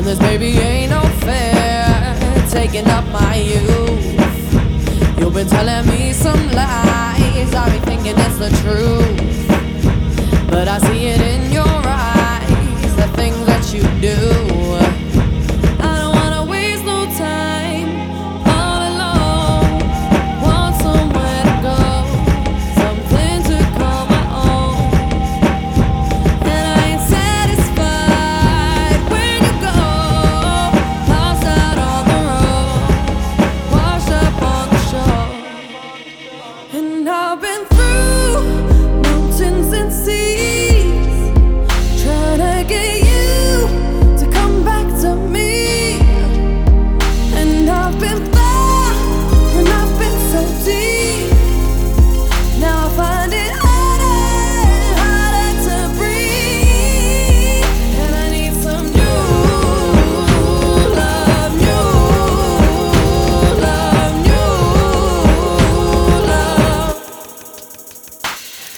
And this baby ain't no fair, taking up my youth. You've been telling me some lies, I've been thinking it's the truth. But I see it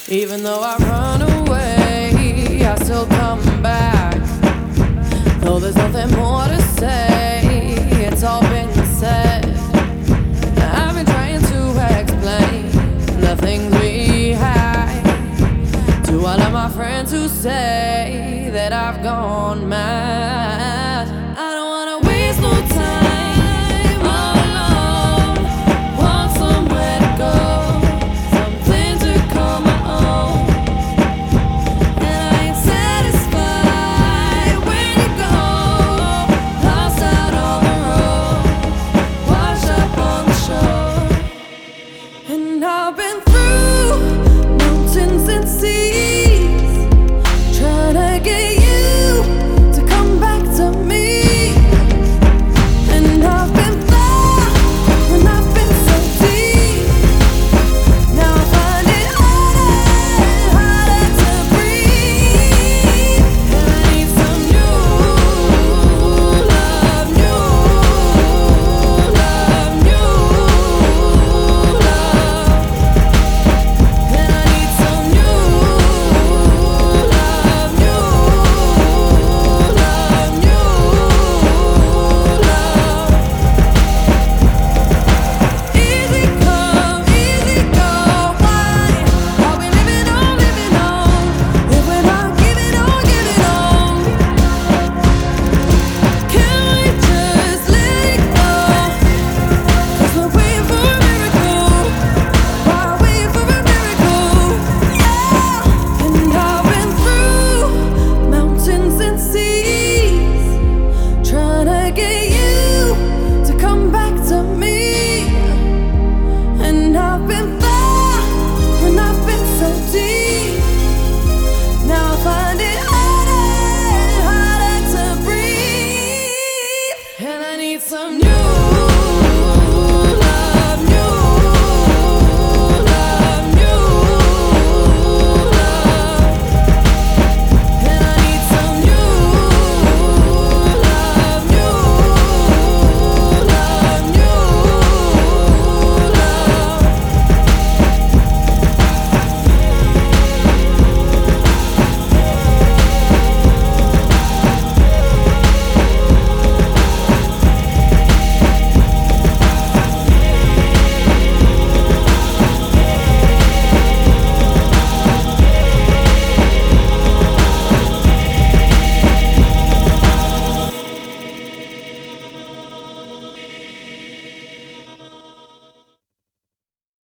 Even though I run away, I still come back. Though there's nothing more to say, it's all been said. I've been trying to explain the things we had to all of my friends who say that I've gone mad. need some new.